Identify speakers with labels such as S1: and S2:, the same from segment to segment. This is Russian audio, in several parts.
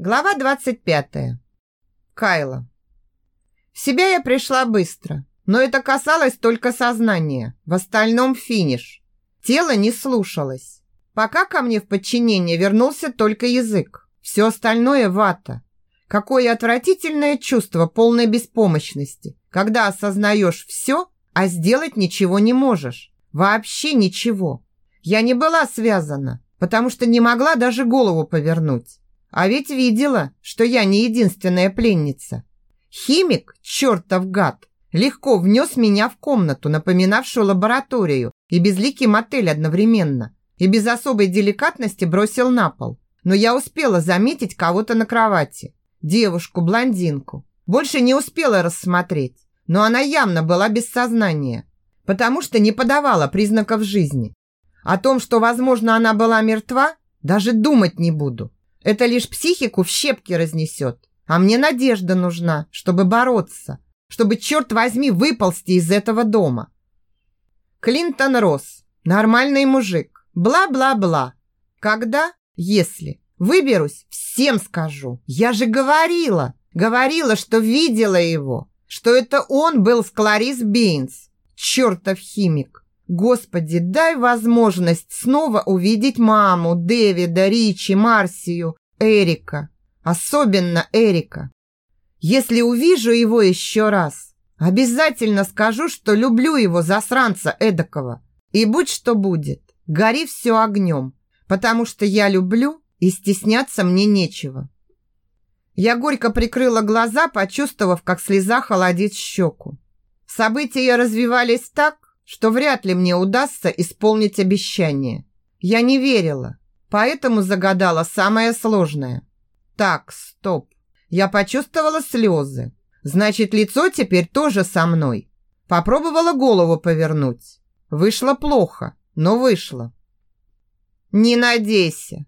S1: Глава 25. Кайла. В себя я пришла быстро, но это касалось только сознания. В остальном финиш. Тело не слушалось. Пока ко мне в подчинение вернулся только язык. Все остальное вата. Какое отвратительное чувство полной беспомощности, когда осознаешь все, а сделать ничего не можешь. Вообще ничего. Я не была связана, потому что не могла даже голову повернуть. А ведь видела, что я не единственная пленница. Химик, чертов гад, легко внес меня в комнату, напоминавшую лабораторию, и безликий мотель одновременно, и без особой деликатности бросил на пол. Но я успела заметить кого-то на кровати. Девушку-блондинку. Больше не успела рассмотреть, но она явно была без сознания, потому что не подавала признаков жизни. О том, что, возможно, она была мертва, даже думать не буду. Это лишь психику в щепки разнесет. А мне надежда нужна, чтобы бороться, чтобы, черт возьми, выползти из этого дома. Клинтон Росс. Нормальный мужик. Бла-бла-бла. Когда? Если. Выберусь, всем скажу. Я же говорила. Говорила, что видела его. Что это он был с Кларис Бейнс. Чертов химик. Господи, дай возможность снова увидеть маму, Дэвида, Ричи, Марсию, Эрика. Особенно Эрика. Если увижу его еще раз, обязательно скажу, что люблю его, засранца эдакого. И будь что будет, гори все огнем, потому что я люблю и стесняться мне нечего. Я горько прикрыла глаза, почувствовав, как слеза холодит щеку. События развивались так, что вряд ли мне удастся исполнить обещание. Я не верила, поэтому загадала самое сложное. Так, стоп. Я почувствовала слезы. Значит, лицо теперь тоже со мной. Попробовала голову повернуть. Вышло плохо, но вышло. Не надейся.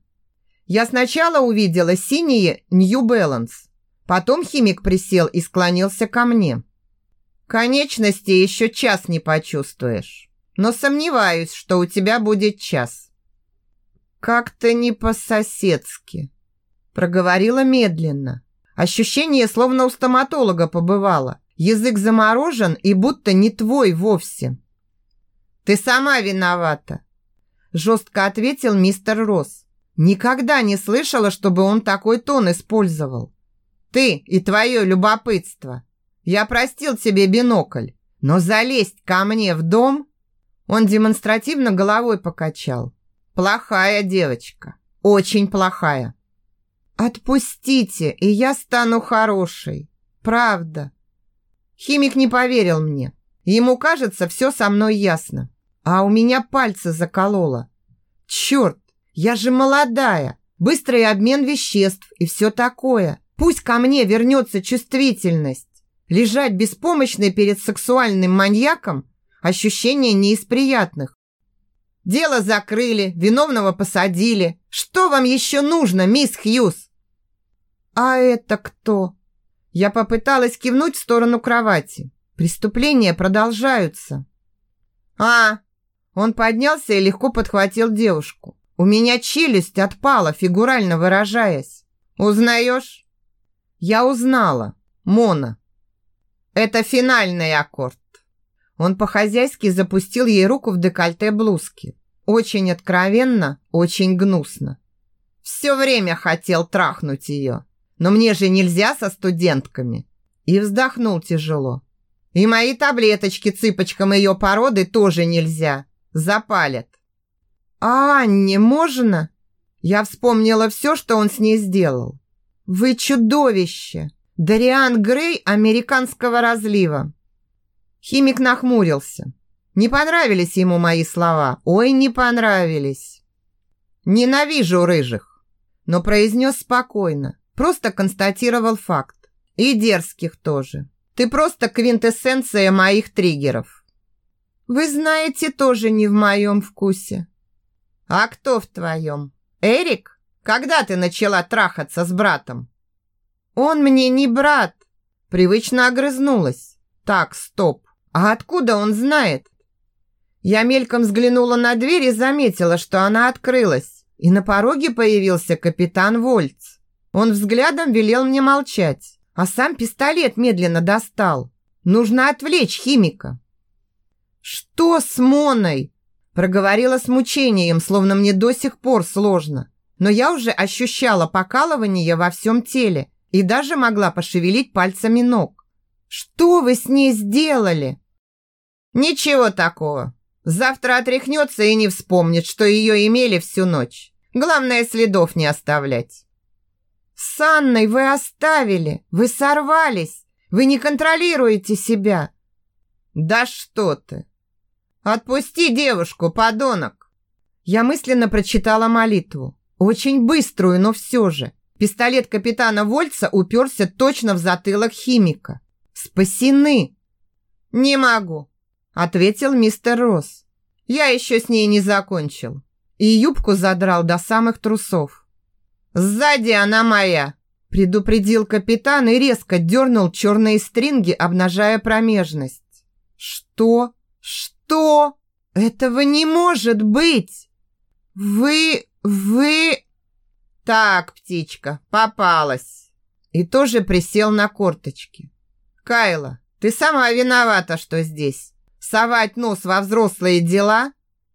S1: Я сначала увидела синие New Balance. Потом химик присел и склонился ко мне. Конечности еще час не почувствуешь. Но сомневаюсь, что у тебя будет час. Как-то не по-соседски. Проговорила медленно. Ощущение, словно у стоматолога побывало. Язык заморожен и будто не твой вовсе. Ты сама виновата. Жестко ответил мистер Росс. Никогда не слышала, чтобы он такой тон использовал. Ты и твое любопытство. Я простил тебе бинокль, но залезть ко мне в дом...» Он демонстративно головой покачал. «Плохая девочка, очень плохая». «Отпустите, и я стану хорошей. Правда». Химик не поверил мне. Ему кажется, все со мной ясно. А у меня пальцы закололо. Черт, я же молодая. Быстрый обмен веществ и все такое. Пусть ко мне вернется чувствительность. Лежать беспомощной перед сексуальным маньяком – ощущение не из приятных. Дело закрыли, виновного посадили. Что вам еще нужно, мисс Хьюз? А это кто? Я попыталась кивнуть в сторону кровати. Преступления продолжаются. А, он поднялся и легко подхватил девушку. У меня челюсть отпала, фигурально выражаясь. Узнаешь? Я узнала. Мона. Это финальный аккорд. Он по-хозяйски запустил ей руку в декольте блузки. Очень откровенно, очень гнусно. Все время хотел трахнуть ее. Но мне же нельзя со студентками. И вздохнул тяжело. И мои таблеточки цыпочкам ее породы тоже нельзя. Запалят. А Анне можно? Я вспомнила все, что он с ней сделал. Вы чудовище! Дариан Грей американского разлива. Химик нахмурился. Не понравились ему мои слова. Ой, не понравились. Ненавижу рыжих. Но произнес спокойно. Просто констатировал факт. И дерзких тоже. Ты просто квинтэссенция моих триггеров. Вы знаете, тоже не в моем вкусе. А кто в твоем? Эрик? Когда ты начала трахаться с братом? «Он мне не брат!» Привычно огрызнулась. «Так, стоп. А откуда он знает?» Я мельком взглянула на дверь и заметила, что она открылась, и на пороге появился капитан Вольц. Он взглядом велел мне молчать, а сам пистолет медленно достал. Нужно отвлечь химика. «Что с Моной?» Проговорила с мучением, словно мне до сих пор сложно. Но я уже ощущала покалывание во всем теле и даже могла пошевелить пальцами ног. «Что вы с ней сделали?» «Ничего такого. Завтра отряхнется и не вспомнит, что ее имели всю ночь. Главное, следов не оставлять». «С Анной вы оставили, вы сорвались, вы не контролируете себя». «Да что ты! Отпусти девушку, подонок!» Я мысленно прочитала молитву. Очень быструю, но все же. Пистолет капитана Вольца уперся точно в затылок химика. «Спасены!» «Не могу», — ответил мистер Росс. «Я еще с ней не закончил». И юбку задрал до самых трусов. «Сзади она моя!» Предупредил капитан и резко дернул черные стринги, обнажая промежность. «Что? Что? Этого не может быть! Вы... вы...» «Так, птичка, попалась!» И тоже присел на корточки. «Кайла, ты сама виновата, что здесь. Совать нос во взрослые дела?»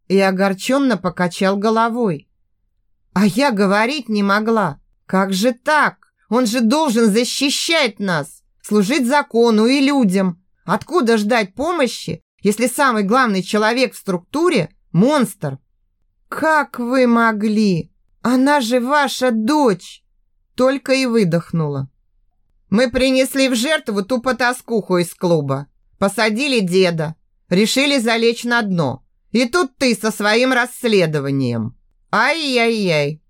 S1: И огорченно покачал головой. «А я говорить не могла. Как же так?» Он же должен защищать нас, служить закону и людям. Откуда ждать помощи, если самый главный человек в структуре – монстр? Как вы могли? Она же ваша дочь! Только и выдохнула. Мы принесли в жертву ту потаскуху из клуба. Посадили деда. Решили залечь на дно. И тут ты со своим расследованием. Ай-яй-яй.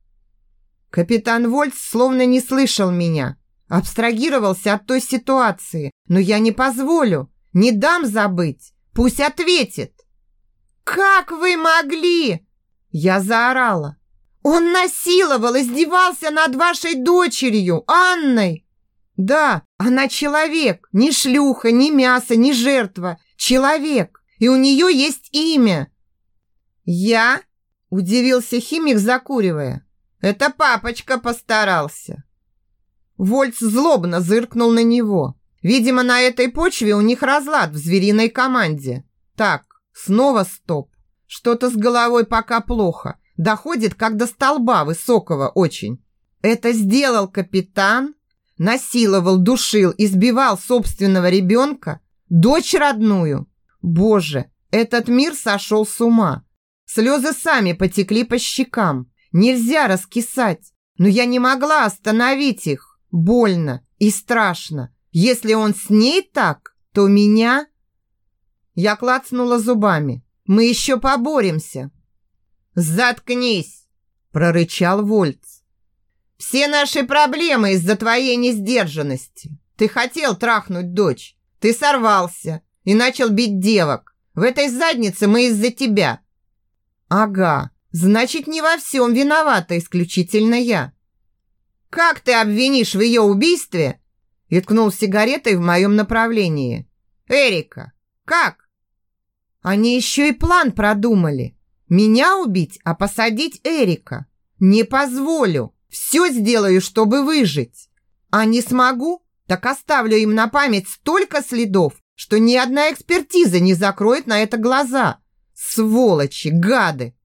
S1: Капитан Вольц словно не слышал меня, абстрагировался от той ситуации, но я не позволю, не дам забыть, пусть ответит. «Как вы могли?» Я заорала. «Он насиловал, издевался над вашей дочерью, Анной!» «Да, она человек, не шлюха, не мясо, не жертва, человек, и у нее есть имя». «Я?» – удивился химик, закуривая. Это папочка постарался. Вольц злобно зыркнул на него. Видимо, на этой почве у них разлад в звериной команде. Так, снова стоп. Что-то с головой пока плохо. Доходит, как до столба высокого очень. Это сделал капитан? Насиловал, душил, избивал собственного ребенка? Дочь родную? Боже, этот мир сошел с ума. Слезы сами потекли по щекам. Нельзя раскисать, но я не могла остановить их. Больно и страшно. Если он с ней так, то меня... Я клацнула зубами. Мы еще поборемся. Заткнись, прорычал Вольц. Все наши проблемы из-за твоей несдержанности. Ты хотел трахнуть дочь. Ты сорвался и начал бить девок. В этой заднице мы из-за тебя. Ага, Значит, не во всем виновата исключительно я. Как ты обвинишь в ее убийстве? И ткнул сигаретой в моем направлении. Эрика, как? Они еще и план продумали. Меня убить, а посадить Эрика. Не позволю. Все сделаю, чтобы выжить. А не смогу, так оставлю им на память столько следов, что ни одна экспертиза не закроет на это глаза. Сволочи, гады!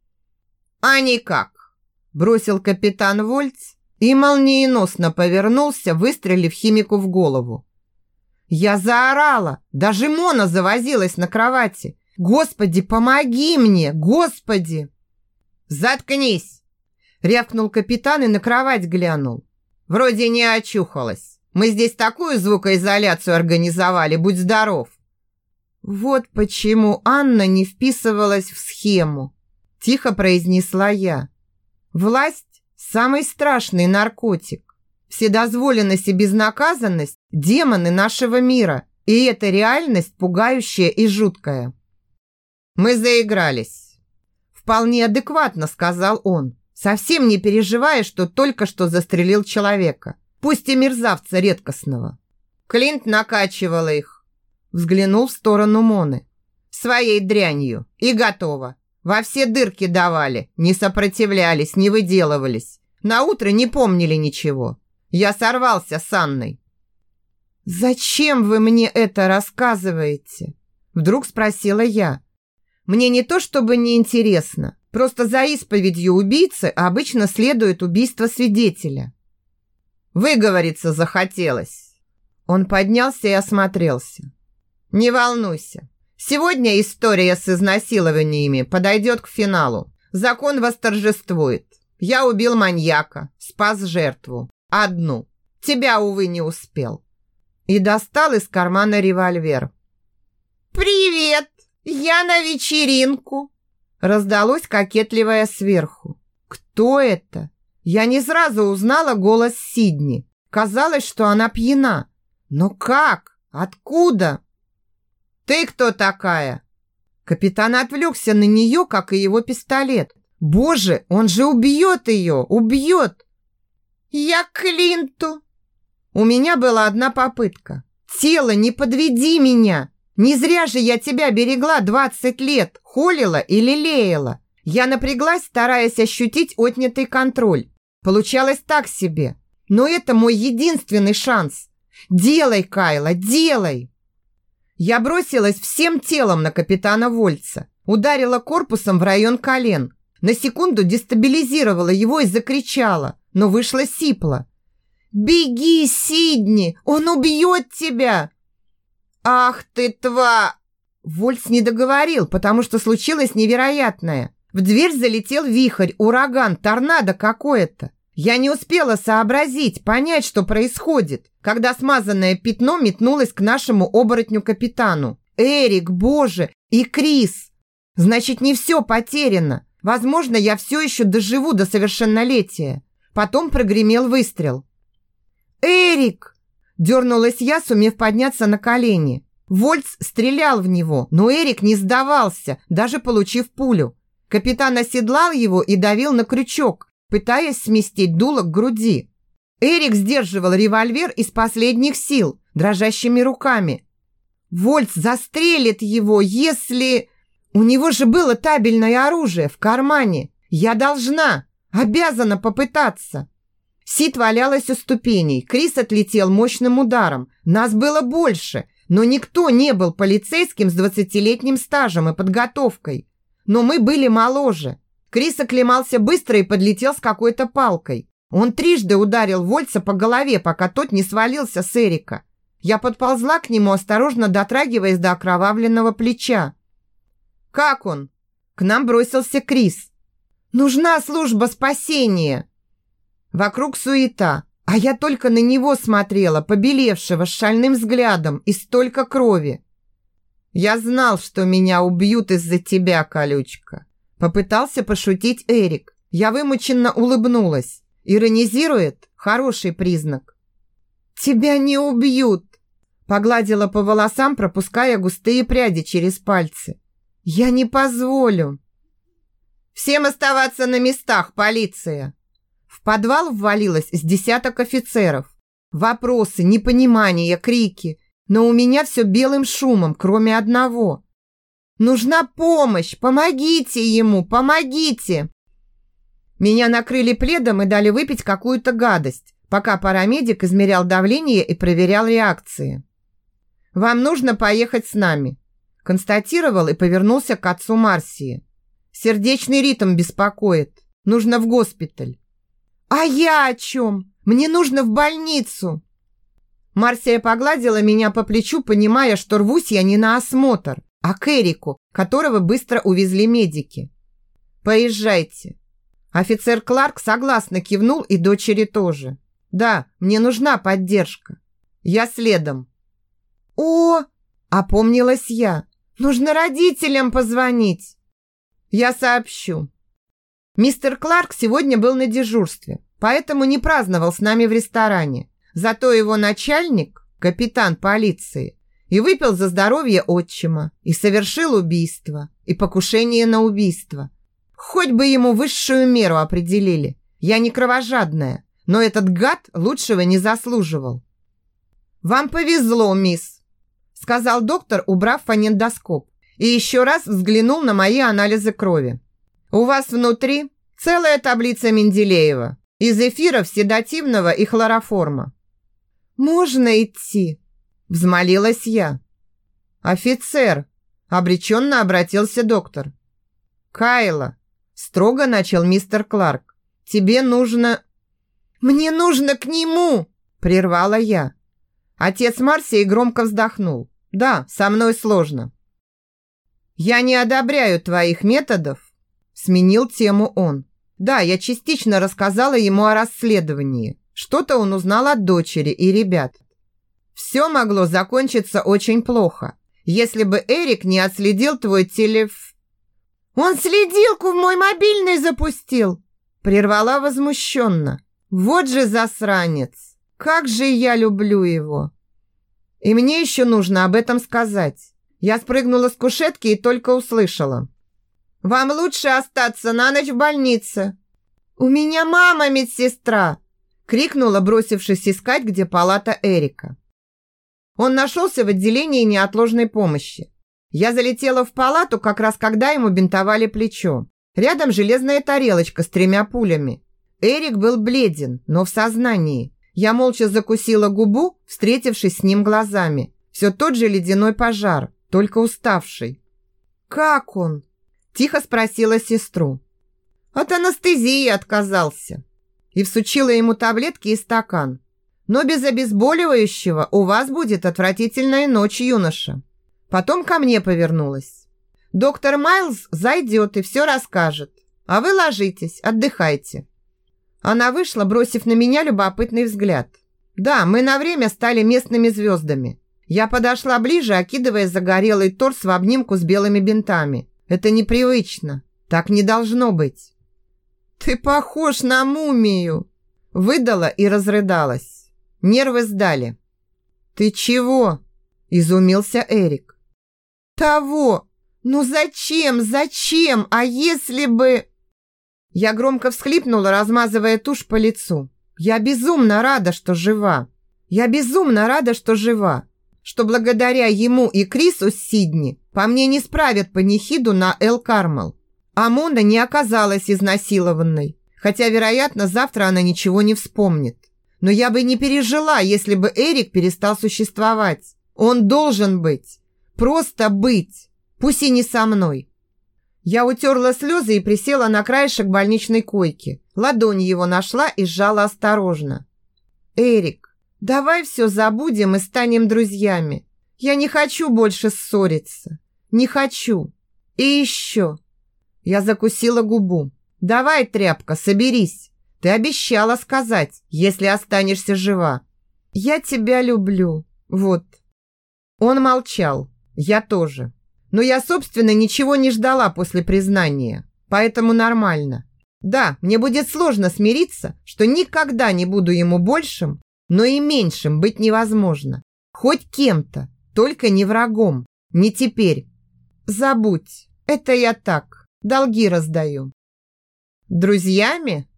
S1: «А никак!» – бросил капитан Вольц и молниеносно повернулся, выстрелив химику в голову. Я заорала, даже Мона завозилась на кровати. «Господи, помоги мне! Господи!» «Заткнись!» – рявкнул капитан и на кровать глянул. «Вроде не очухалась. Мы здесь такую звукоизоляцию организовали, будь здоров!» Вот почему Анна не вписывалась в схему. Тихо произнесла я. Власть – самый страшный наркотик. Вседозволенность и безнаказанность – демоны нашего мира. И это реальность пугающая и жуткая. Мы заигрались. Вполне адекватно сказал он, совсем не переживая, что только что застрелил человека, пусть и мерзавца редкостного. Клинт накачивал их. Взглянул в сторону Моны. Своей дрянью. И готово. Во все дырки давали, не сопротивлялись, не выделывались. На утро не помнили ничего. Я сорвался с Анной. «Зачем вы мне это рассказываете?» Вдруг спросила я. «Мне не то чтобы не интересно, просто за исповедью убийцы обычно следует убийство свидетеля». Выговориться захотелось. Он поднялся и осмотрелся. «Не волнуйся. Сегодня история с изнасилованиями подойдет к финалу. Закон восторжествует. Я убил маньяка, спас жертву. Одну. Тебя, увы, не успел. И достал из кармана револьвер. «Привет! Я на вечеринку!» Раздалось кокетливое сверху. «Кто это?» Я не сразу узнала голос Сидни. Казалось, что она пьяна. Но как? Откуда? «Ты кто такая?» Капитан отвлекся на нее, как и его пистолет. «Боже, он же убьет ее! Убьет!» «Я Клинту!» У меня была одна попытка. «Тело, не подведи меня! Не зря же я тебя берегла 20 лет, холила и лелеяла. Я напряглась, стараясь ощутить отнятый контроль. Получалось так себе. Но это мой единственный шанс. Делай, Кайла, делай!» Я бросилась всем телом на капитана Вольца, ударила корпусом в район колен, на секунду дестабилизировала его и закричала но вышла сипло. «Беги, Сидни! Он убьет тебя!» «Ах ты, тва!» Вольц не договорил, потому что случилось невероятное. В дверь залетел вихрь, ураган, торнадо какое-то. Я не успела сообразить, понять, что происходит, когда смазанное пятно метнулось к нашему оборотню-капитану. Эрик, боже, и Крис. Значит, не все потеряно. Возможно, я все еще доживу до совершеннолетия. Потом прогремел выстрел. «Эрик!» Дернулась я, сумев подняться на колени. Вольц стрелял в него, но Эрик не сдавался, даже получив пулю. Капитан оседлал его и давил на крючок, пытаясь сместить дуло к груди. Эрик сдерживал револьвер из последних сил, дрожащими руками. Вольц застрелит его, если... У него же было табельное оружие в кармане. Я должна, обязана попытаться. Сид валялась у ступеней. Крис отлетел мощным ударом. Нас было больше, но никто не был полицейским с двадцатилетним стажем и подготовкой. Но мы были моложе. Крис оклемался быстро и подлетел с какой-то палкой. Он трижды ударил Вольца по голове, пока тот не свалился с Эрика. Я подползла к нему, осторожно дотрагиваясь до окровавленного плеча. «Как он?» К нам бросился Крис. «Нужна служба спасения!» Вокруг суета, а я только на него смотрела, побелевшего с шальным взглядом и столько крови. «Я знал, что меня убьют из-за тебя, колючка!» Попытался пошутить Эрик. Я вымученно улыбнулась. Иронизирует – хороший признак. «Тебя не убьют!» Погладила по волосам, пропуская густые пряди через пальцы. «Я не позволю!» «Всем оставаться на местах, полиция!» В подвал ввалилось с десяток офицеров. Вопросы, непонимание, крики. Но у меня все белым шумом, кроме одного. «Нужна помощь! Помогите ему! Помогите!» Меня накрыли пледом и дали выпить какую-то гадость, пока парамедик измерял давление и проверял реакции. «Вам нужно поехать с нами», констатировал и повернулся к отцу Марсии. «Сердечный ритм беспокоит. Нужно в госпиталь». «А я о чем? Мне нужно в больницу!» Марсия погладила меня по плечу, понимая, что рвусь я не на осмотр, а к Эрику, которого быстро увезли медики. «Поезжайте». Офицер Кларк согласно кивнул и дочери тоже. «Да, мне нужна поддержка. Я следом». «О!» – опомнилась я. «Нужно родителям позвонить». «Я сообщу». Мистер Кларк сегодня был на дежурстве, поэтому не праздновал с нами в ресторане. Зато его начальник, капитан полиции, и выпил за здоровье отчима, и совершил убийство, и покушение на убийство. Хоть бы ему высшую меру определили. Я не кровожадная, но этот гад лучшего не заслуживал. «Вам повезло, мисс», – сказал доктор, убрав фонендоскоп, и еще раз взглянул на мои анализы крови. У вас внутри целая таблица Менделеева. Из эфиров седативного и хлороформа. «Можно идти?» – взмолилась я. «Офицер!» – обреченно обратился доктор. «Кайла!» – строго начал мистер Кларк. «Тебе нужно...» «Мне нужно к нему!» – прервала я. Отец Марсии громко вздохнул. «Да, со мной сложно». «Я не одобряю твоих методов», – сменил тему он. «Да, я частично рассказала ему о расследовании. Что-то он узнал от дочери и ребят. Все могло закончиться очень плохо, если бы Эрик не отследил твой телеф...» «Он следилку в мой мобильный запустил!» Прервала возмущенно. «Вот же засранец! Как же я люблю его!» И мне еще нужно об этом сказать. Я спрыгнула с кушетки и только услышала. «Вам лучше остаться на ночь в больнице». «У меня мама медсестра!» крикнула, бросившись искать, где палата Эрика. Он нашелся в отделении неотложной помощи. Я залетела в палату, как раз когда ему бинтовали плечо. Рядом железная тарелочка с тремя пулями. Эрик был бледен, но в сознании. Я молча закусила губу, встретившись с ним глазами. Все тот же ледяной пожар, только уставший. «Как он?» – тихо спросила сестру. «От анестезии отказался». И всучила ему таблетки и стакан. «Но без обезболивающего у вас будет отвратительная ночь, юноша». Потом ко мне повернулась. «Доктор Майлз зайдет и все расскажет. А вы ложитесь, отдыхайте». Она вышла, бросив на меня любопытный взгляд. Да, мы на время стали местными звездами. Я подошла ближе, окидывая загорелый торс в обнимку с белыми бинтами. Это непривычно. Так не должно быть. «Ты похож на мумию!» Выдала и разрыдалась. Нервы сдали. «Ты чего?» Изумился Эрик. «Того! Ну зачем, зачем? А если бы...» Я громко всхлипнула, размазывая тушь по лицу. Я безумно рада, что жива. Я безумно рада, что жива. Что благодаря ему и Крису с Сидни по мне не справят панихиду на Эл Кармел. Амона не оказалась изнасилованной, хотя, вероятно, завтра она ничего не вспомнит. Но я бы не пережила, если бы Эрик перестал существовать. Он должен быть. Просто быть. Пусть и не со мной. Я утерла слезы и присела на краешек больничной койки. Ладонь его нашла и сжала осторожно. «Эрик, давай все забудем и станем друзьями. Я не хочу больше ссориться. Не хочу. И еще...» Я закусила губу. «Давай, тряпка, соберись. Ты обещала сказать, если останешься жива. Я тебя люблю. Вот». Он молчал. Я тоже. Но я, собственно, ничего не ждала после признания, поэтому нормально. Да, мне будет сложно смириться, что никогда не буду ему большим, но и меньшим быть невозможно. Хоть кем-то, только не врагом, не теперь. Забудь, это я так, долги раздаю. Друзьями?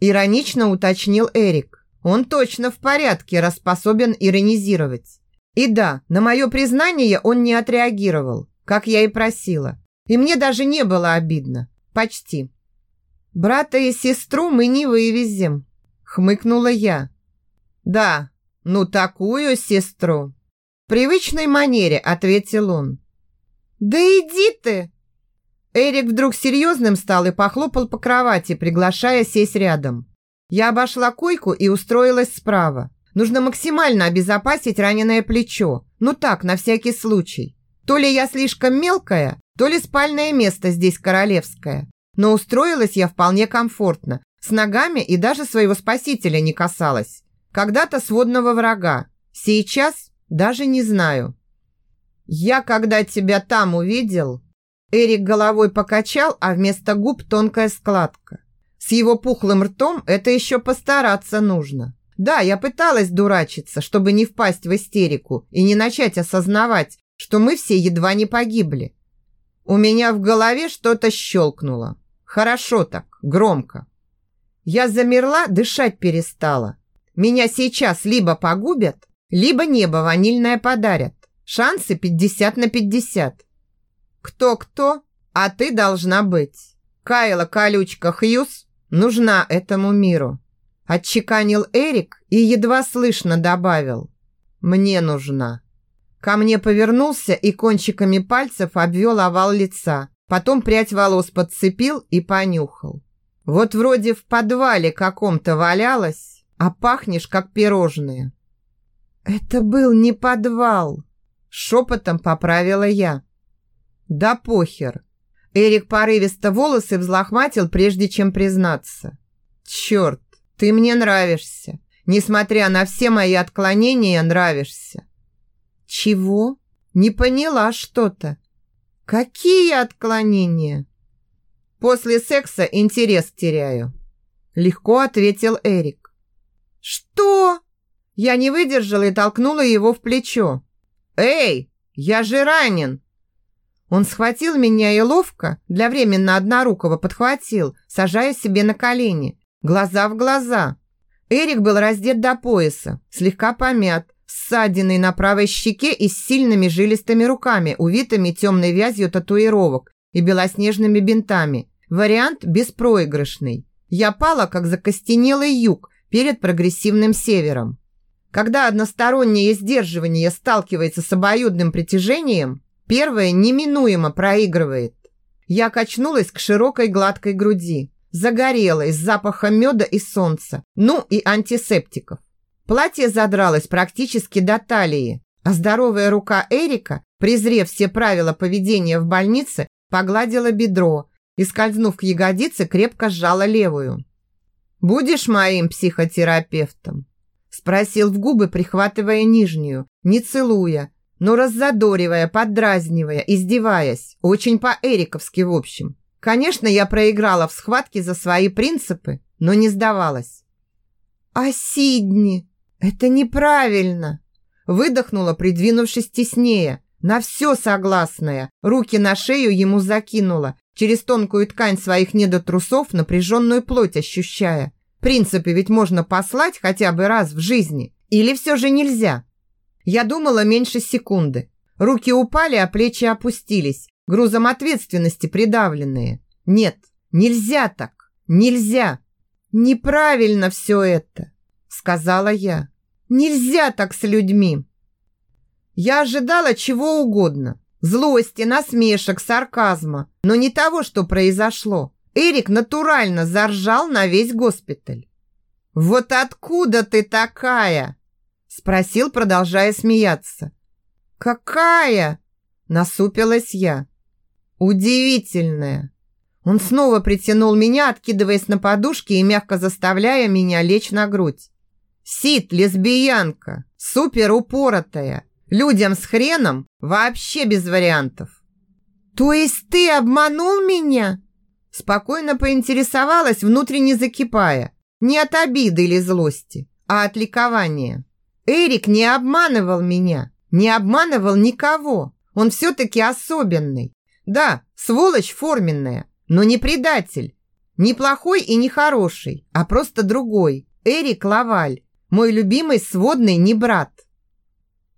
S1: Иронично уточнил Эрик. Он точно в порядке, раз способен иронизировать. И да, на мое признание он не отреагировал как я и просила. И мне даже не было обидно. Почти. Брата и сестру мы не вывезем, хмыкнула я. Да, ну такую сестру. В привычной манере ответил он. Да иди ты. Эрик вдруг серьезным стал и похлопал по кровати, приглашая сесть рядом. Я обошла койку и устроилась справа. Нужно максимально обезопасить раненое плечо. Ну так, на всякий случай. То ли я слишком мелкая, то ли спальное место здесь королевское. Но устроилась я вполне комфортно, с ногами и даже своего спасителя не касалась. Когда-то сводного врага, сейчас даже не знаю. Я, когда тебя там увидел, Эрик головой покачал, а вместо губ тонкая складка. С его пухлым ртом это еще постараться нужно. Да, я пыталась дурачиться, чтобы не впасть в истерику и не начать осознавать, что мы все едва не погибли. У меня в голове что-то щелкнуло. Хорошо так, громко. Я замерла, дышать перестала. Меня сейчас либо погубят, либо небо ванильное подарят. Шансы 50 на 50. Кто-кто, а ты должна быть. Кайла Колючка Хьюз нужна этому миру. Отчеканил Эрик и едва слышно добавил. Мне нужна. Ко мне повернулся и кончиками пальцев обвел овал лица. Потом прядь волос подцепил и понюхал. Вот вроде в подвале каком-то валялась, а пахнешь как пирожные. Это был не подвал, шепотом поправила я. Да похер. Эрик порывисто волосы взлохматил, прежде чем признаться. Черт, ты мне нравишься. Несмотря на все мои отклонения, нравишься. Чего? Не поняла что-то. Какие отклонения? После секса интерес теряю. Легко ответил Эрик. Что? Я не выдержала и толкнула его в плечо. Эй, я же ранен. Он схватил меня и ловко, для временно однорукого подхватил, сажая себе на колени, глаза в глаза. Эрик был раздет до пояса, слегка помят, ссадиной на правой щеке и с сильными жилистыми руками, увитыми темной вязью татуировок и белоснежными бинтами. Вариант беспроигрышный. Я пала, как закостенелый юг перед прогрессивным севером. Когда одностороннее сдерживание сталкивается с обоюдным притяжением, первое неминуемо проигрывает. Я качнулась к широкой гладкой груди, загорелой, с запахом меда и солнца, ну и антисептиков. Платье задралось практически до талии, а здоровая рука Эрика, презрев все правила поведения в больнице, погладила бедро и, скользнув к ягодице, крепко сжала левую. «Будешь моим психотерапевтом?» Спросил в губы, прихватывая нижнюю, не целуя, но раззадоривая, поддразнивая, издеваясь. Очень по-эриковски, в общем. Конечно, я проиграла в схватке за свои принципы, но не сдавалась. «А Сидни?» «Это неправильно!» Выдохнула, придвинувшись теснее. На все согласная. Руки на шею ему закинула. Через тонкую ткань своих недотрусов напряженную плоть ощущая. В принципе, ведь можно послать хотя бы раз в жизни. Или все же нельзя? Я думала меньше секунды. Руки упали, а плечи опустились. Грузом ответственности придавленные. Нет, нельзя так. Нельзя. Неправильно все это сказала я. Нельзя так с людьми. Я ожидала чего угодно. Злости, насмешек, сарказма, но не того, что произошло. Эрик натурально заржал на весь госпиталь. «Вот откуда ты такая?» Спросил, продолжая смеяться. «Какая?» Насупилась я. «Удивительная». Он снова притянул меня, откидываясь на подушки и мягко заставляя меня лечь на грудь. Сид лесбиянка, супер упоротая. Людям с хреном вообще без вариантов. То есть ты обманул меня? Спокойно поинтересовалась, внутренне закипая. Не от обиды или злости, а от ликования. Эрик не обманывал меня, не обманывал никого. Он все-таки особенный. Да, сволочь форменная, но не предатель. Не плохой и не хороший, а просто другой. Эрик Лаваль. Мой любимый сводный не брат.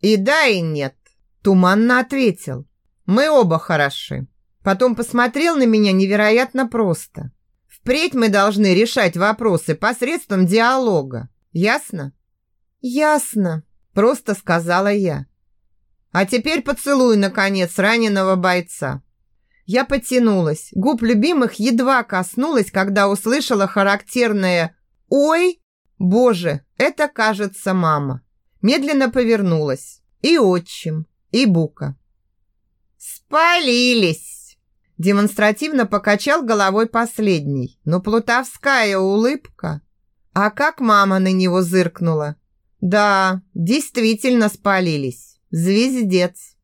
S1: И да, и нет, туманно ответил. Мы оба хороши. Потом посмотрел на меня невероятно просто. Впредь мы должны решать вопросы посредством диалога. Ясно? Ясно, просто сказала я. А теперь поцелуй, наконец, раненого бойца. Я потянулась. Губ любимых едва коснулась, когда услышала характерное «Ой!» Боже, это, кажется, мама. Медленно повернулась. И отчим, и Бука. «Спалились!» Демонстративно покачал головой последний, но плутовская улыбка. А как мама на него зыркнула. Да, действительно спалились. Звездец.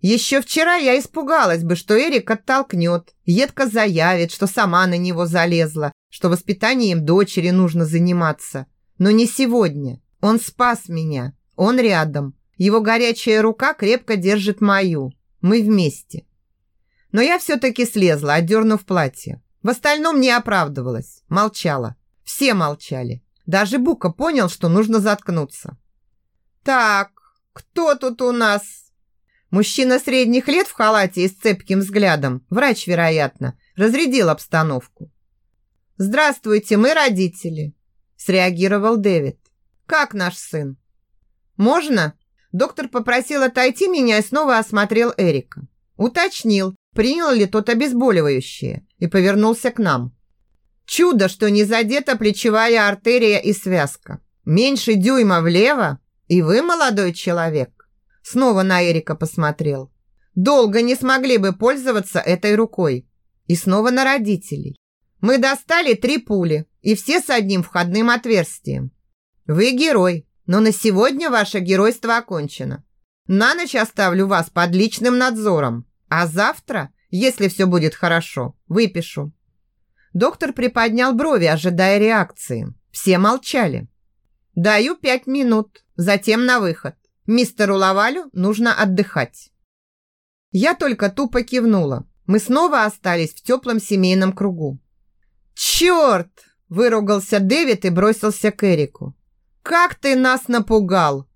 S1: Еще вчера я испугалась бы, что Эрик оттолкнет, едко заявит, что сама на него залезла, что воспитанием дочери нужно заниматься. Но не сегодня. Он спас меня. Он рядом. Его горячая рука крепко держит мою. Мы вместе. Но я все-таки слезла, отдернув платье. В остальном не оправдывалась. Молчала. Все молчали. Даже Бука понял, что нужно заткнуться. «Так, кто тут у нас?» Мужчина средних лет в халате и с цепким взглядом, врач, вероятно, разрядил обстановку. «Здравствуйте, мы родители. среагировал Дэвид. Как наш сын? Можно? Доктор попросил отойти меня и снова осмотрел Эрика. Уточнил, принял ли тот обезболивающее и повернулся к нам. Чудо, что не задета плечевая артерия и связка. Меньше дюйма влево, и вы молодой человек. Снова на Эрика посмотрел. Долго не смогли бы пользоваться этой рукой. И снова на родителей. Мы достали три пули, и все с одним входным отверстием. Вы герой, но на сегодня ваше геройство окончено. На ночь оставлю вас под личным надзором, а завтра, если все будет хорошо, выпишу. Доктор приподнял брови, ожидая реакции. Все молчали. Даю пять минут, затем на выход. Мистеру Лавалю нужно отдыхать. Я только тупо кивнула. Мы снова остались в теплом семейном кругу. «Черт!» – выругался Дэвид и бросился к Эрику. «Как ты нас напугал!»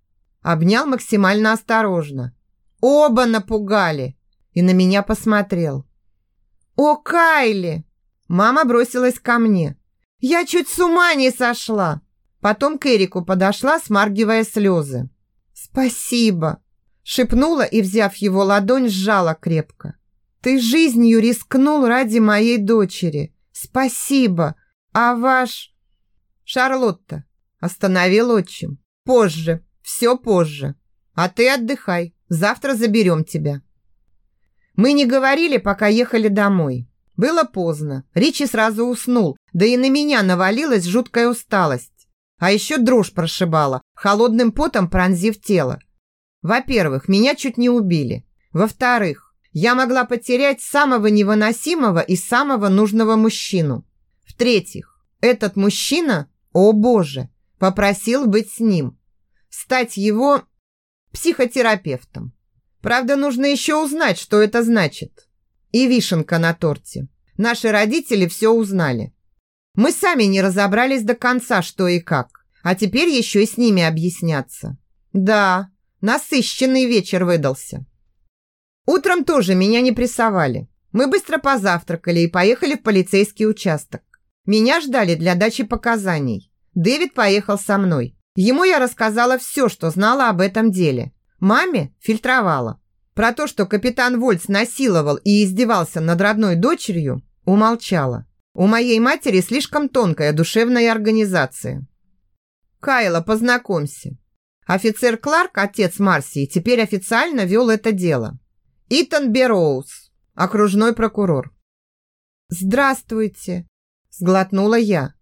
S1: Обнял максимально осторожно. «Оба напугали!» И на меня посмотрел. «О, Кайли!» Мама бросилась ко мне. «Я чуть с ума не сошла!» Потом к Эрику подошла, смаргивая слезы. «Спасибо!» Шепнула и, взяв его ладонь, сжала крепко. «Ты жизнью рискнул ради моей дочери. Спасибо! А ваш...» «Шарлотта!» Остановил отчим. «Позже, все позже. А ты отдыхай, завтра заберем тебя». Мы не говорили, пока ехали домой. Было поздно. Ричи сразу уснул, да и на меня навалилась жуткая усталость. А еще дрожь прошибала, холодным потом пронзив тело. Во-первых, меня чуть не убили. Во-вторых, я могла потерять самого невыносимого и самого нужного мужчину. В-третьих, этот мужчина, о боже, попросил быть с ним, стать его психотерапевтом. Правда, нужно еще узнать, что это значит. И вишенка на торте. Наши родители все узнали. Мы сами не разобрались до конца, что и как. А теперь еще и с ними объясняться. Да, насыщенный вечер выдался. Утром тоже меня не прессовали. Мы быстро позавтракали и поехали в полицейский участок. Меня ждали для дачи показаний. Дэвид поехал со мной. Ему я рассказала все, что знала об этом деле. Маме фильтровала. Про то, что капитан Вольц насиловал и издевался над родной дочерью, умолчала. У моей матери слишком тонкая душевная организация. Кайла, познакомься. Офицер Кларк, отец Марсии, теперь официально вел это дело. Итан Бероуз, окружной прокурор. «Здравствуйте!» – сглотнула я.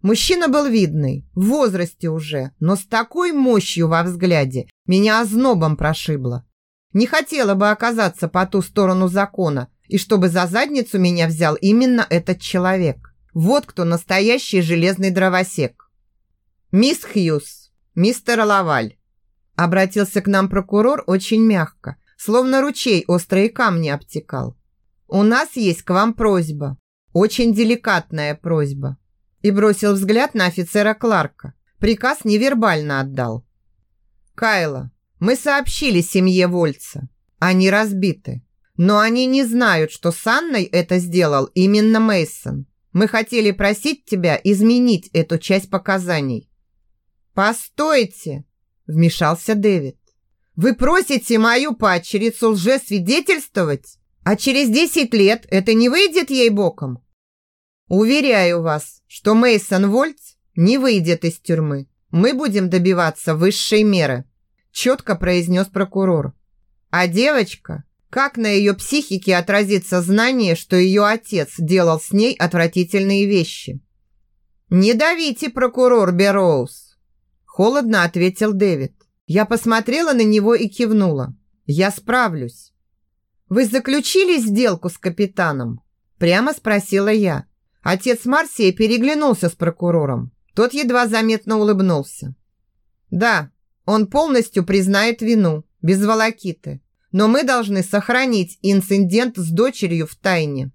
S1: Мужчина был видный, в возрасте уже, но с такой мощью во взгляде меня ознобом прошибло. Не хотела бы оказаться по ту сторону закона, и чтобы за задницу меня взял именно этот человек. Вот кто настоящий железный дровосек. «Мисс Хьюз, мистер Лаваль», обратился к нам прокурор очень мягко, словно ручей острые камни обтекал. «У нас есть к вам просьба, очень деликатная просьба». И бросил взгляд на офицера Кларка. Приказ невербально отдал. «Кайла, мы сообщили семье Вольца. Они разбиты. Но они не знают, что с Анной это сделал именно Мейсон. Мы хотели просить тебя изменить эту часть показаний. Постойте, вмешался Дэвид. Вы просите мою падчерицу лжесвидетельствовать? А через десять лет это не выйдет ей боком? Уверяю вас, что Мейсон Вольц не выйдет из тюрьмы. Мы будем добиваться высшей меры четко произнес прокурор. А девочка, как на ее психике отразится знание, что ее отец делал с ней отвратительные вещи? «Не давите, прокурор Бероуз!» Холодно ответил Дэвид. Я посмотрела на него и кивнула. «Я справлюсь». «Вы заключили сделку с капитаном?» Прямо спросила я. Отец Марсия переглянулся с прокурором. Тот едва заметно улыбнулся. «Да, он полностью признает вину, без волокиты. Но мы должны сохранить инцидент с дочерью в тайне.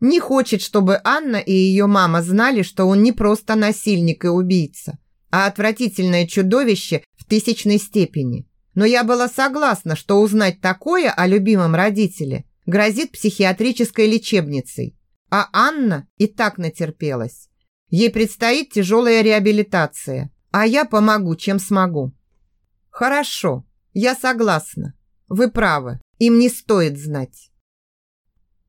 S1: Не хочет, чтобы Анна и ее мама знали, что он не просто насильник и убийца, а отвратительное чудовище в тысячной степени. Но я была согласна, что узнать такое о любимом родителе грозит психиатрической лечебницей. А Анна и так натерпелась. Ей предстоит тяжелая реабилитация, а я помогу, чем смогу. Хорошо, я согласна. Вы правы, им не стоит знать.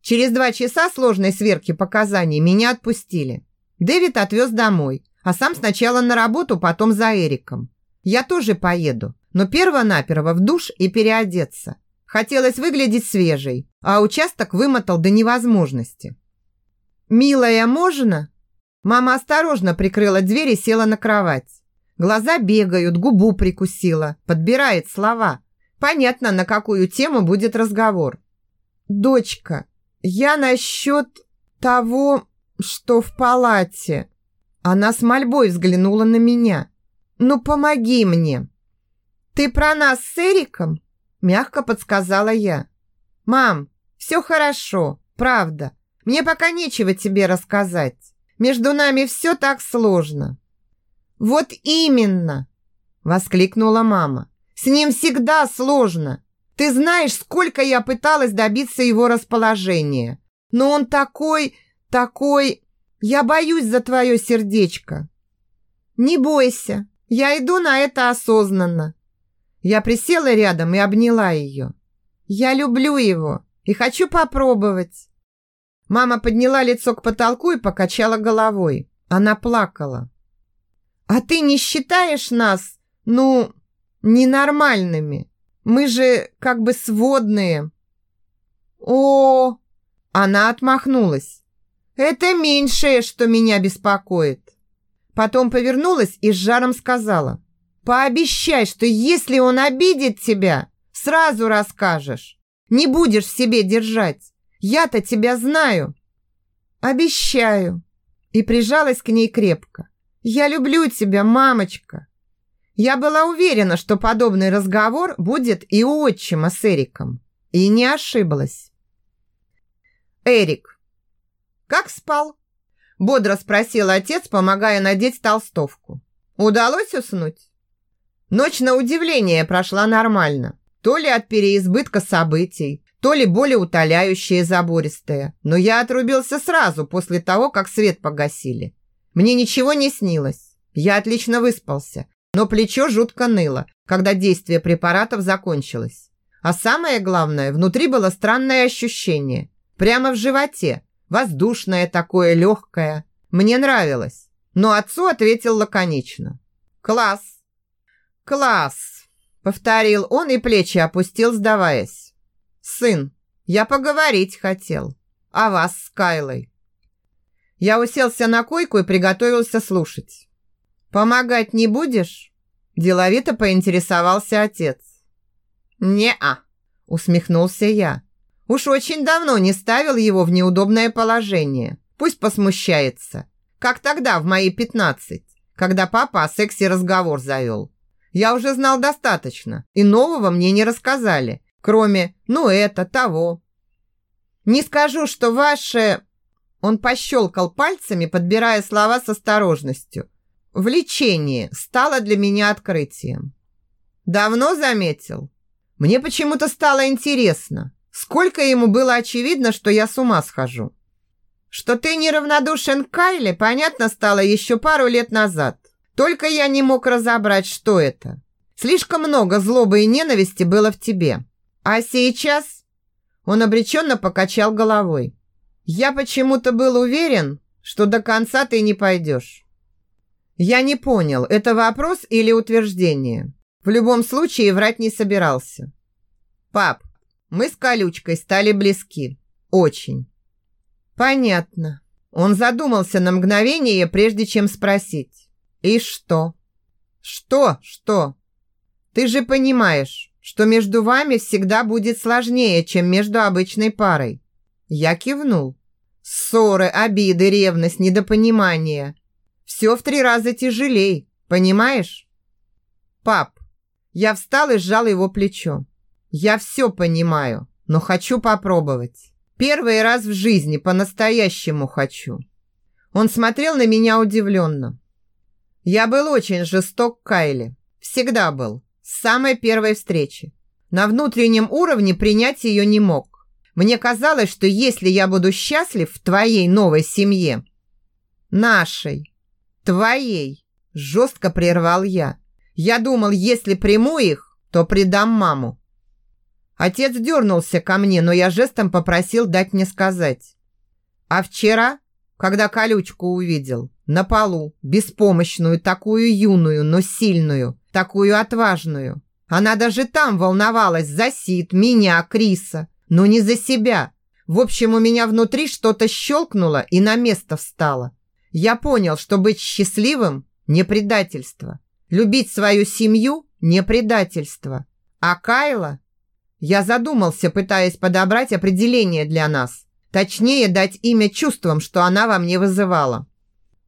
S1: Через два часа сложной сверки показаний меня отпустили. Дэвид отвез домой, а сам сначала на работу, потом за Эриком. Я тоже поеду, но перво-наперво в душ и переодеться. Хотелось выглядеть свежей, а участок вымотал до невозможности. «Милая, можно?» Мама осторожно прикрыла дверь и села на кровать. Глаза бегают, губу прикусила, подбирает слова. Понятно, на какую тему будет разговор. «Дочка, я насчет того, что в палате». Она с мольбой взглянула на меня. «Ну, помоги мне!» «Ты про нас с Эриком?» Мягко подсказала я. «Мам, все хорошо, правда. Мне пока нечего тебе рассказать. Между нами все так сложно». «Вот именно!» Воскликнула мама. «С ним всегда сложно. Ты знаешь, сколько я пыталась добиться его расположения. Но он такой, такой... Я боюсь за твое сердечко». «Не бойся, я иду на это осознанно». Я присела рядом и обняла ее. «Я люблю его и хочу попробовать». Мама подняла лицо к потолку и покачала головой. Она плакала. «А ты не считаешь нас, ну, ненормальными? Мы же как бы сводные». «О!» Она отмахнулась. «Это меньшее, что меня беспокоит». Потом повернулась и с жаром сказала. «Пообещай, что если он обидит тебя, сразу расскажешь. Не будешь в себе держать. Я-то тебя знаю». «Обещаю». И прижалась к ней крепко. «Я люблю тебя, мамочка». Я была уверена, что подобный разговор будет и у отчима с Эриком. И не ошиблась. Эрик. «Как спал?» Бодро спросил отец, помогая надеть толстовку. Удалось уснуть? Ночь на удивление прошла нормально. То ли от переизбытка событий, то ли более утоляющее забористое. Но я отрубился сразу после того, как свет погасили. Мне ничего не снилось. Я отлично выспался, но плечо жутко ныло, когда действие препаратов закончилось. А самое главное, внутри было странное ощущение. Прямо в животе, Воздушное такое, легкое. Мне нравилось. Но отцу ответил лаконично. «Класс!» «Класс!» Повторил он и плечи опустил, сдаваясь. «Сын, я поговорить хотел. О вас с Кайлой». Я уселся на койку и приготовился слушать. «Помогать не будешь?» Деловито поинтересовался отец. «Не-а», усмехнулся я. Уж очень давно не ставил его в неудобное положение. Пусть посмущается. Как тогда, в мои пятнадцать, когда папа о сексе разговор завел. Я уже знал достаточно, и нового мне не рассказали, кроме «ну это, того». Не скажу, что ваше... Он пощелкал пальцами, подбирая слова с осторожностью. Влечение стало для меня открытием. Давно заметил? Мне почему-то стало интересно. Сколько ему было очевидно, что я с ума схожу. Что ты неравнодушен к Кайле, понятно стало еще пару лет назад. Только я не мог разобрать, что это. Слишком много злобы и ненависти было в тебе. А сейчас он обреченно покачал головой. Я почему-то был уверен, что до конца ты не пойдешь. Я не понял, это вопрос или утверждение. В любом случае врать не собирался. Пап, мы с колючкой стали близки. Очень. Понятно. Он задумался на мгновение, прежде чем спросить. И что? Что? Что? Ты же понимаешь, что между вами всегда будет сложнее, чем между обычной парой. Я кивнул. Ссоры, обиды, ревность, недопонимание. Все в три раза тяжелей, понимаешь? Пап, я встал и сжал его плечо. Я все понимаю, но хочу попробовать. Первый раз в жизни по-настоящему хочу. Он смотрел на меня удивленно. Я был очень жесток к Кайле. Всегда был. С самой первой встречи. На внутреннем уровне принять ее не мог. Мне казалось, что если я буду счастлив в твоей новой семье, Нашей. Твоей. Жестко прервал я. Я думал, если приму их, то предам маму. Отец дернулся ко мне, но я жестом попросил дать мне сказать. А вчера, когда колючку увидел, на полу, беспомощную, такую юную, но сильную, такую отважную. Она даже там волновалась за Сид, меня, Криса, но не за себя. В общем, у меня внутри что-то щелкнуло и на место встало. Я понял, что быть счастливым – не предательство. Любить свою семью – не предательство. А Кайла? Я задумался, пытаясь подобрать определение для нас. Точнее, дать имя чувствам, что она во мне вызывала.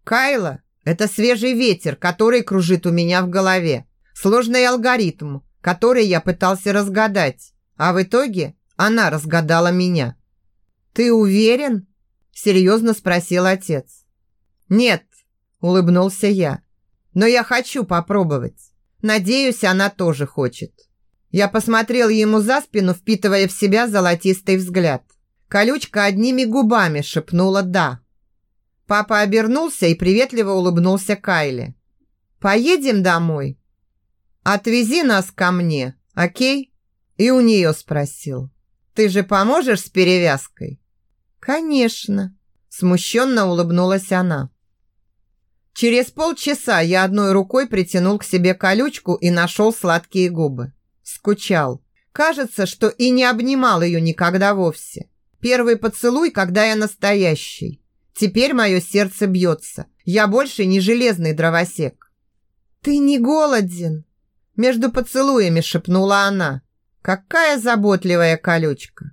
S1: Кайла – это свежий ветер, который кружит у меня в голове. Сложный алгоритм, который я пытался разгадать. А в итоге она разгадала меня. «Ты уверен?» – серьезно спросил отец. «Нет», – улыбнулся я. «Но я хочу попробовать. Надеюсь, она тоже хочет». Я посмотрел ему за спину, впитывая в себя золотистый взгляд. Колючка одними губами шепнула «да». Папа обернулся и приветливо улыбнулся Кайле. «Поедем домой?» «Отвези нас ко мне, окей?» И у нее спросил. «Ты же поможешь с перевязкой?» «Конечно», – смущенно улыбнулась она. Через полчаса я одной рукой притянул к себе колючку и нашел сладкие губы. Скучал. Кажется, что и не обнимал ее никогда вовсе. Первый поцелуй, когда я настоящий. Теперь мое сердце бьется. Я больше не железный дровосек. «Ты не голоден?» Между поцелуями шепнула она. «Какая заботливая колючка!»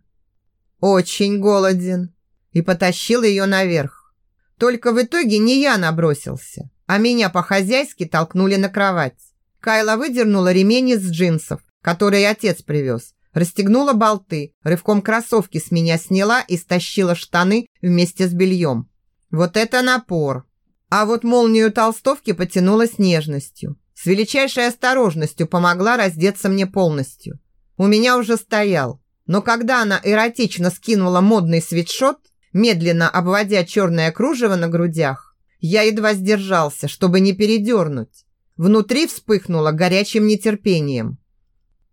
S1: «Очень голоден!» И потащил ее наверх. Только в итоге не я набросился, а меня по-хозяйски толкнули на кровать. Кайла выдернула ремень из джинсов, которые отец привез, расстегнула болты, рывком кроссовки с меня сняла и стащила штаны вместе с бельем. Вот это напор! А вот молнию толстовки потянула с нежностью. С величайшей осторожностью помогла раздеться мне полностью. У меня уже стоял. Но когда она эротично скинула модный свитшот, медленно обводя черное кружево на грудях, я едва сдержался, чтобы не передернуть. Внутри вспыхнуло горячим нетерпением.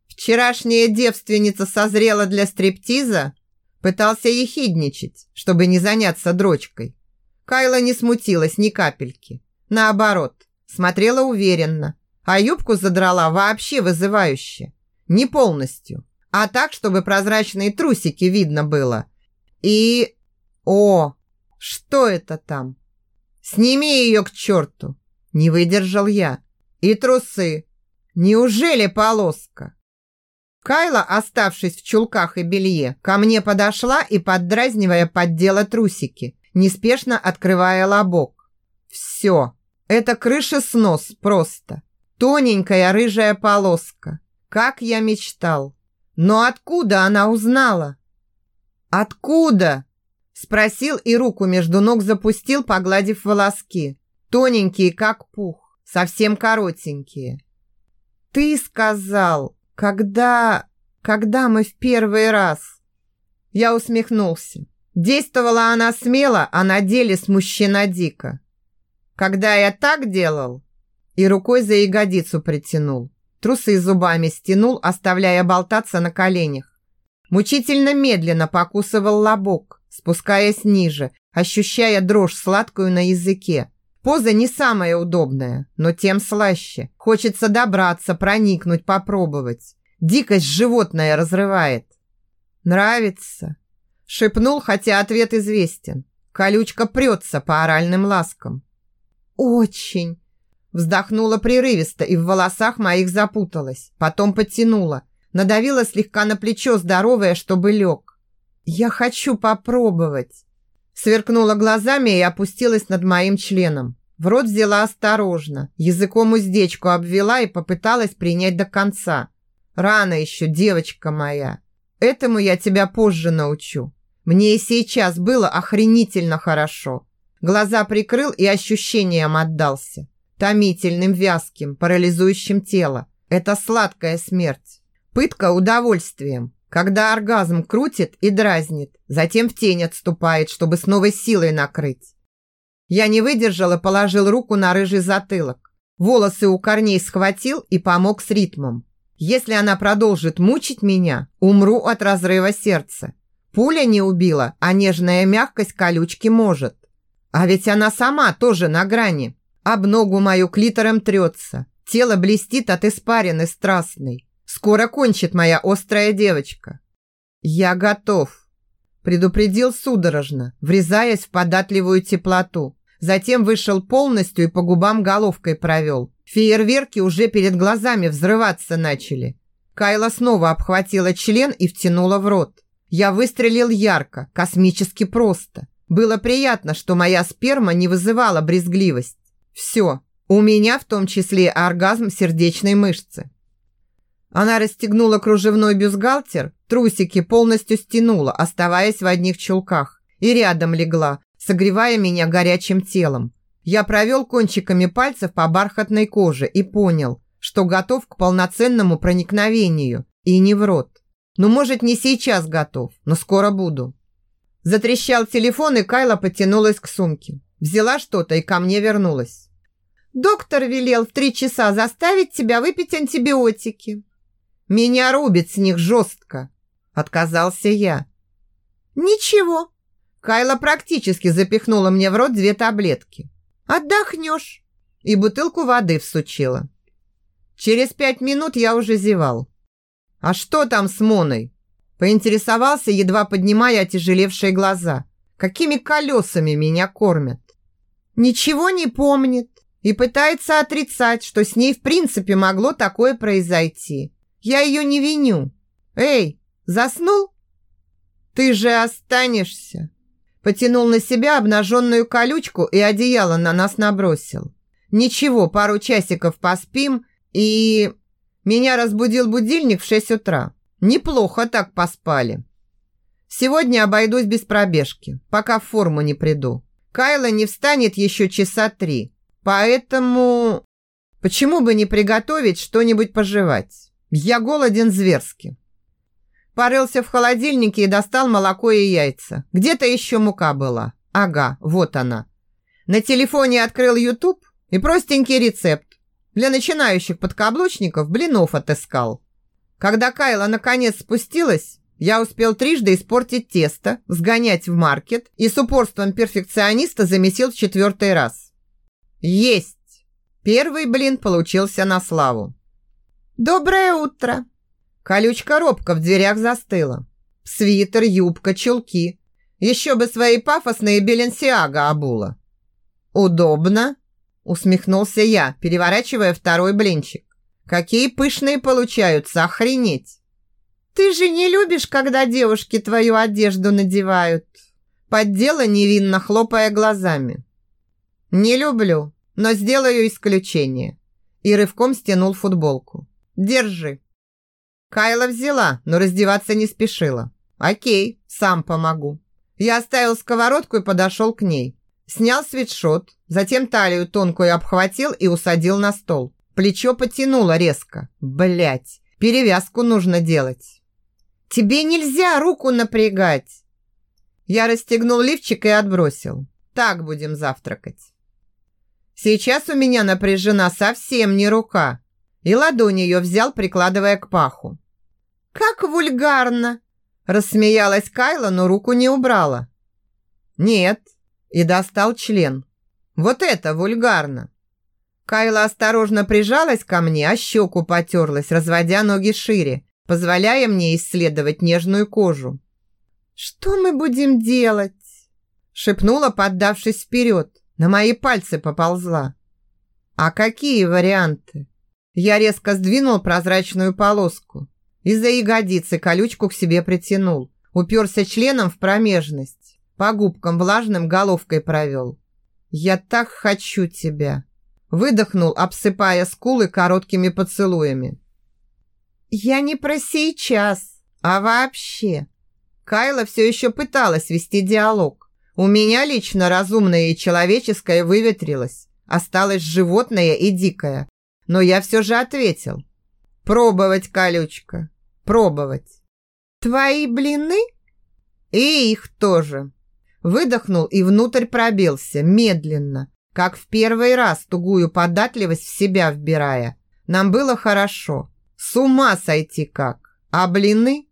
S1: Вчерашняя девственница созрела для стриптиза? Пытался ехидничать, чтобы не заняться дрочкой. Кайла не смутилась ни капельки. Наоборот, смотрела уверенно, а юбку задрала вообще вызывающе. Не полностью, а так, чтобы прозрачные трусики видно было. И... О, что это там? Сними ее к черту. Не выдержал я. И трусы. Неужели полоска? Кайла, оставшись в чулках и белье, ко мне подошла и, поддразнивая, поддела трусики, неспешно открывая лобок. Все. Это крыша-снос просто. Тоненькая рыжая полоска. Как я мечтал. Но откуда она узнала? Откуда? Спросил и руку между ног запустил, погладив волоски. Тоненькие, как пух. Совсем коротенькие. Ты сказал, когда... когда мы в первый раз... Я усмехнулся. Действовала она смело, а на деле смущена дико. Когда я так делал, и рукой за ягодицу притянул, трусы зубами стянул, оставляя болтаться на коленях. Мучительно медленно покусывал лобок, спускаясь ниже, ощущая дрожь сладкую на языке. Поза не самая удобная, но тем слаще. Хочется добраться, проникнуть, попробовать. Дикость животное разрывает. Нравится? Шепнул, хотя ответ известен. Колючка прется по оральным ласкам. Очень. Вздохнула прерывисто и в волосах моих запуталась. Потом подтянула. Надавила слегка на плечо здоровое, чтобы лег. Я хочу попробовать. Сверкнула глазами и опустилась над моим членом. В рот взяла осторожно, языком уздечку обвела и попыталась принять до конца. Рано еще, девочка моя. Этому я тебя позже научу. Мне и сейчас было охренительно хорошо. Глаза прикрыл и ощущениям отдался. Томительным, вязким, парализующим тело. Это сладкая смерть. Пытка удовольствием когда оргазм крутит и дразнит, затем в тень отступает, чтобы с новой силой накрыть. Я не выдержал и положил руку на рыжий затылок. Волосы у корней схватил и помог с ритмом. Если она продолжит мучить меня, умру от разрыва сердца. Пуля не убила, а нежная мягкость колючки может. А ведь она сама тоже на грани. Об ногу мою клитором трется. Тело блестит от испарины страстной. Скоро кончит моя острая девочка. Я готов. Предупредил судорожно, врезаясь в податливую теплоту. Затем вышел полностью и по губам головкой провел. Фейерверки уже перед глазами взрываться начали. Кайла снова обхватила член и втянула в рот. Я выстрелил ярко, космически просто. Было приятно, что моя сперма не вызывала брезгливость. Все, у меня в том числе оргазм сердечной мышцы. Она расстегнула кружевной бюстгальтер, трусики полностью стянула, оставаясь в одних чулках, и рядом легла, согревая меня горячим телом. Я провел кончиками пальцев по бархатной коже и понял, что готов к полноценному проникновению, и не в рот. Ну, может, не сейчас готов, но скоро буду. Затрещал телефон, и Кайла потянулась к сумке. Взяла что-то и ко мне вернулась. «Доктор велел в три часа заставить тебя выпить антибиотики». «Меня рубит с них жестко», – отказался я. «Ничего». Кайла практически запихнула мне в рот две таблетки. Отдохнешь. И бутылку воды всучила. Через пять минут я уже зевал. А что там с Моной? Поинтересовался, едва поднимая отяжелевшие глаза. Какими колесами меня кормят? Ничего не помнит и пытается отрицать, что с ней в принципе могло такое произойти. Я ее не виню. Эй, заснул? Ты же останешься. Потянул на себя обнаженную колючку и одеяло на нас набросил. Ничего, пару часиков поспим и... Меня разбудил будильник в 6 утра. Неплохо так поспали. Сегодня обойдусь без пробежки, пока в форму не приду. Кайла не встанет еще часа три. Поэтому... Почему бы не приготовить что-нибудь пожевать? Я голоден зверски. Порылся в холодильнике и достал молоко и яйца. Где-то еще мука была. Ага, вот она. На телефоне открыл YouTube и простенький рецепт. Для начинающих подкаблучников блинов отыскал. Когда Кайла наконец спустилась, я успел трижды испортить тесто, сгонять в маркет и с упорством перфекциониста замесил в четвертый раз. Есть! Первый блин получился на славу. «Доброе утро!» Колючка робко в дверях застыла. Свитер, юбка, чулки. Еще бы свои пафосные Беленсиага обула. «Удобно?» – усмехнулся я, переворачивая второй блинчик. «Какие пышные получаются, охренеть!» «Ты же не любишь, когда девушки твою одежду надевают?» Поддела невинно, хлопая глазами. «Не люблю, но сделаю исключение». И рывком стянул футболку. «Держи». Кайла взяла, но раздеваться не спешила. Окей, сам помогу. Я оставил сковородку и подошел к ней. Снял свитшот, затем талию тонкую обхватил и усадил на стол. Плечо потянуло резко. Блять, перевязку нужно делать. Тебе нельзя руку напрягать. Я расстегнул лифчик и отбросил. Так будем завтракать. Сейчас у меня напряжена совсем не рука. И ладонь ее взял, прикладывая к паху. «Как вульгарно!» Рассмеялась Кайла, но руку не убрала. «Нет». И достал член. «Вот это вульгарно!» Кайла осторожно прижалась ко мне, а щеку потерлась, разводя ноги шире, позволяя мне исследовать нежную кожу. «Что мы будем делать?» шепнула, поддавшись вперед. На мои пальцы поползла. «А какие варианты?» Я резко сдвинул прозрачную полоску. Из-за ягодицы колючку к себе притянул. Уперся членом в промежность. По губкам влажным головкой провел. «Я так хочу тебя!» Выдохнул, обсыпая скулы короткими поцелуями. «Я не про сейчас, а вообще!» Кайла все еще пыталась вести диалог. У меня лично разумное и человеческое выветрилось. Осталось животное и дикое. Но я все же ответил. «Пробовать, колючка, пробовать. Твои блины? И их тоже. Выдохнул и внутрь пробился, медленно, как в первый раз тугую податливость в себя вбирая. Нам было хорошо. С ума сойти как. А блины?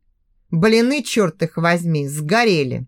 S1: Блины, черт их возьми, сгорели.